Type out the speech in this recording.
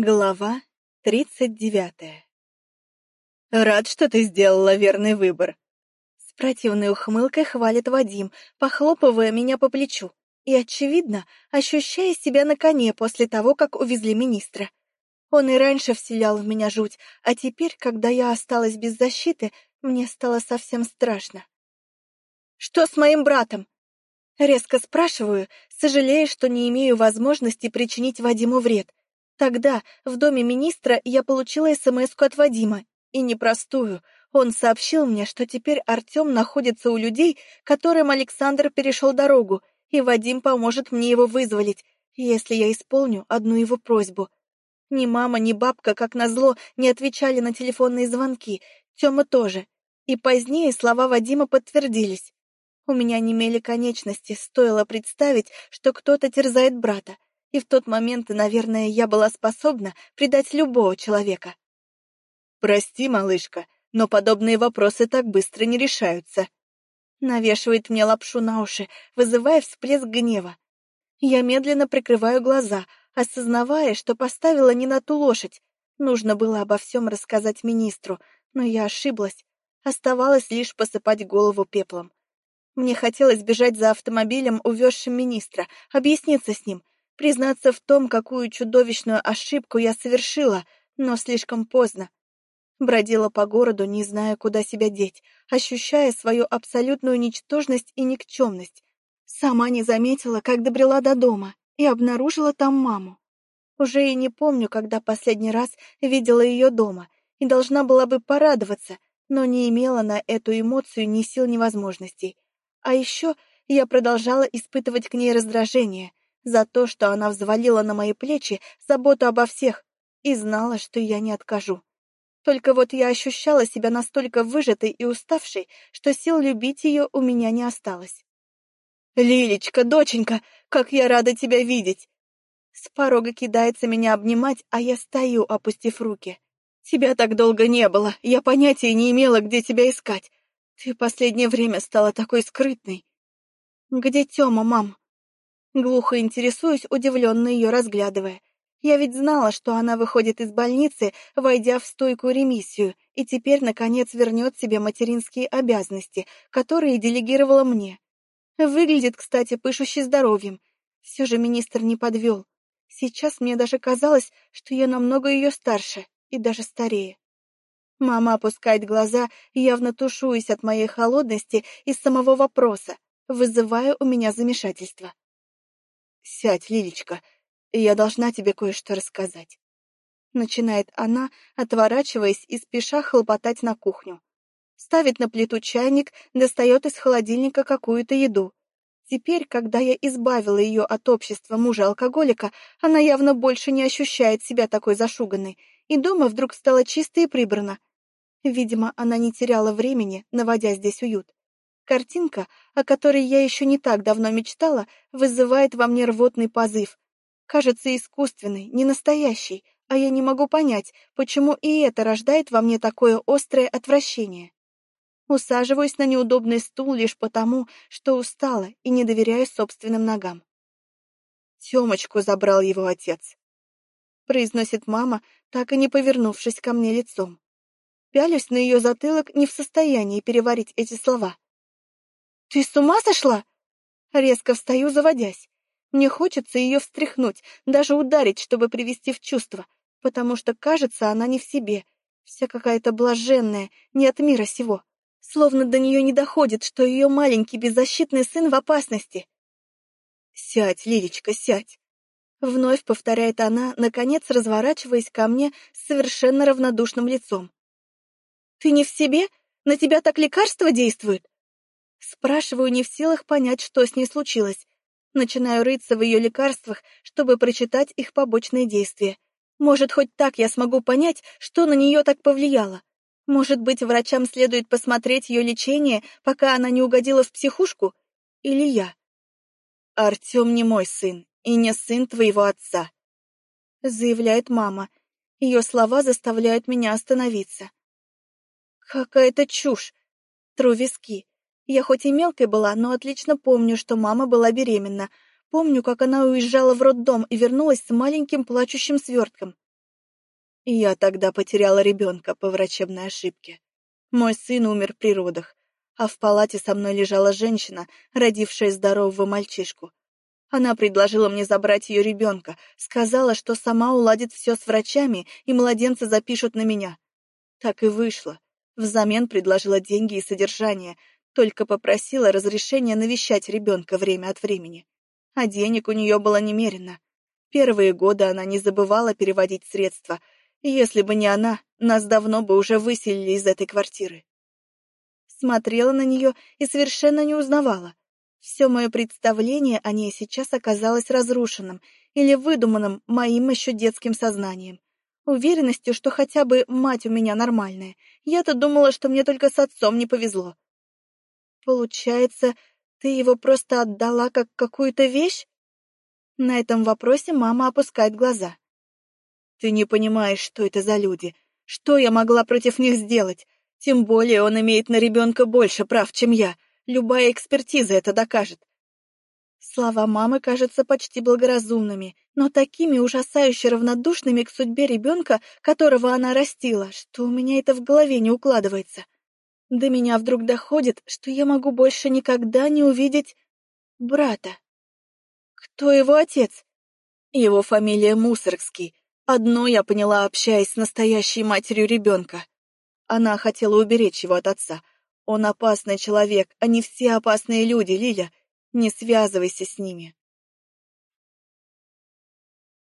Глава тридцать девятая «Рад, что ты сделала верный выбор!» С противной ухмылкой хвалит Вадим, похлопывая меня по плечу и, очевидно, ощущая себя на коне после того, как увезли министра. Он и раньше вселял в меня жуть, а теперь, когда я осталась без защиты, мне стало совсем страшно. «Что с моим братом?» Резко спрашиваю, сожалея, что не имею возможности причинить Вадиму вред. Тогда в доме министра я получила смс от Вадима, и непростую. Он сообщил мне, что теперь Артем находится у людей, которым Александр перешел дорогу, и Вадим поможет мне его вызволить, если я исполню одну его просьбу. Ни мама, ни бабка, как назло, не отвечали на телефонные звонки, Тёма тоже. И позднее слова Вадима подтвердились. У меня немели конечности, стоило представить, что кто-то терзает брата и в тот момент, наверное, я была способна предать любого человека. «Прости, малышка, но подобные вопросы так быстро не решаются», навешивает мне лапшу на уши, вызывая всплеск гнева. Я медленно прикрываю глаза, осознавая, что поставила не на ту лошадь. Нужно было обо всем рассказать министру, но я ошиблась. Оставалось лишь посыпать голову пеплом. Мне хотелось бежать за автомобилем, увезшим министра, объясниться с ним, признаться в том, какую чудовищную ошибку я совершила, но слишком поздно. Бродила по городу, не зная, куда себя деть, ощущая свою абсолютную ничтожность и никчемность. Сама не заметила, как добрела до дома и обнаружила там маму. Уже и не помню, когда последний раз видела ее дома, и должна была бы порадоваться, но не имела на эту эмоцию ни сил, ни возможностей. А еще я продолжала испытывать к ней раздражение, за то, что она взвалила на мои плечи заботу обо всех и знала, что я не откажу. Только вот я ощущала себя настолько выжатой и уставшей, что сил любить ее у меня не осталось. «Лилечка, доченька, как я рада тебя видеть!» С порога кидается меня обнимать, а я стою, опустив руки. «Тебя так долго не было, я понятия не имела, где тебя искать. Ты последнее время стала такой скрытной». «Где Тёма, мам?» Глухо интересуюсь, удивленно ее разглядывая. Я ведь знала, что она выходит из больницы, войдя в стойкую ремиссию, и теперь, наконец, вернет себе материнские обязанности, которые делегировала мне. Выглядит, кстати, пышущей здоровьем. Все же министр не подвел. Сейчас мне даже казалось, что я намного ее старше и даже старее. Мама опускает глаза, явно тушуясь от моей холодности и самого вопроса, вызывая у меня замешательство. «Сядь, Лилечка, я должна тебе кое-что рассказать». Начинает она, отворачиваясь и спеша хлопотать на кухню. Ставит на плиту чайник, достает из холодильника какую-то еду. Теперь, когда я избавила ее от общества мужа-алкоголика, она явно больше не ощущает себя такой зашуганной, и дома вдруг стало чисто и прибрано. Видимо, она не теряла времени, наводя здесь уют. Картинка, о которой я еще не так давно мечтала, вызывает во мне рвотный позыв. Кажется искусственный, не настоящий, а я не могу понять, почему и это рождает во мне такое острое отвращение. Усаживаюсь на неудобный стул лишь потому, что устала и не доверяю собственным ногам. Тёмочку забрал его отец. Произносит мама, так и не повернувшись ко мне лицом. Пялюсь на ее затылок, не в состоянии переварить эти слова. «Ты с ума сошла?» Резко встаю, заводясь. Мне хочется ее встряхнуть, даже ударить, чтобы привести в чувство, потому что, кажется, она не в себе, вся какая-то блаженная, не от мира сего. Словно до нее не доходит, что ее маленький беззащитный сын в опасности. «Сядь, Лилечка, сядь!» Вновь повторяет она, наконец разворачиваясь ко мне с совершенно равнодушным лицом. «Ты не в себе? На тебя так лекарство действует?» Спрашиваю, не в силах понять, что с ней случилось. Начинаю рыться в ее лекарствах, чтобы прочитать их побочные действия. Может, хоть так я смогу понять, что на нее так повлияло. Может быть, врачам следует посмотреть ее лечение, пока она не угодила в психушку? Или я? «Артем не мой сын и не сын твоего отца», — заявляет мама. Ее слова заставляют меня остановиться. «Какая-то чушь!» Тру виски. Я хоть и мелкой была, но отлично помню, что мама была беременна. Помню, как она уезжала в роддом и вернулась с маленьким плачущим свертком. Я тогда потеряла ребенка по врачебной ошибке. Мой сын умер при родах, а в палате со мной лежала женщина, родившая здорового мальчишку. Она предложила мне забрать ее ребенка, сказала, что сама уладит все с врачами и младенца запишут на меня. Так и вышло. Взамен предложила деньги и содержание, только попросила разрешения навещать ребенка время от времени. А денег у нее было немерено. Первые годы она не забывала переводить средства, если бы не она, нас давно бы уже выселили из этой квартиры. Смотрела на нее и совершенно не узнавала. Все мое представление о ней сейчас оказалось разрушенным или выдуманным моим еще детским сознанием. Уверенностью, что хотя бы мать у меня нормальная. Я-то думала, что мне только с отцом не повезло. Получается, ты его просто отдала как какую-то вещь? На этом вопросе мама опускает глаза. Ты не понимаешь, что это за люди. Что я могла против них сделать? Тем более он имеет на ребенка больше прав, чем я. Любая экспертиза это докажет. Слова мамы кажутся почти благоразумными, но такими ужасающе равнодушными к судьбе ребенка, которого она растила, что у меня это в голове не укладывается. До меня вдруг доходит, что я могу больше никогда не увидеть брата. Кто его отец? Его фамилия Мусоргский. Одно я поняла, общаясь с настоящей матерью ребенка. Она хотела уберечь его от отца, он опасный человек, они все опасные люди, Лиля. Не связывайся с ними.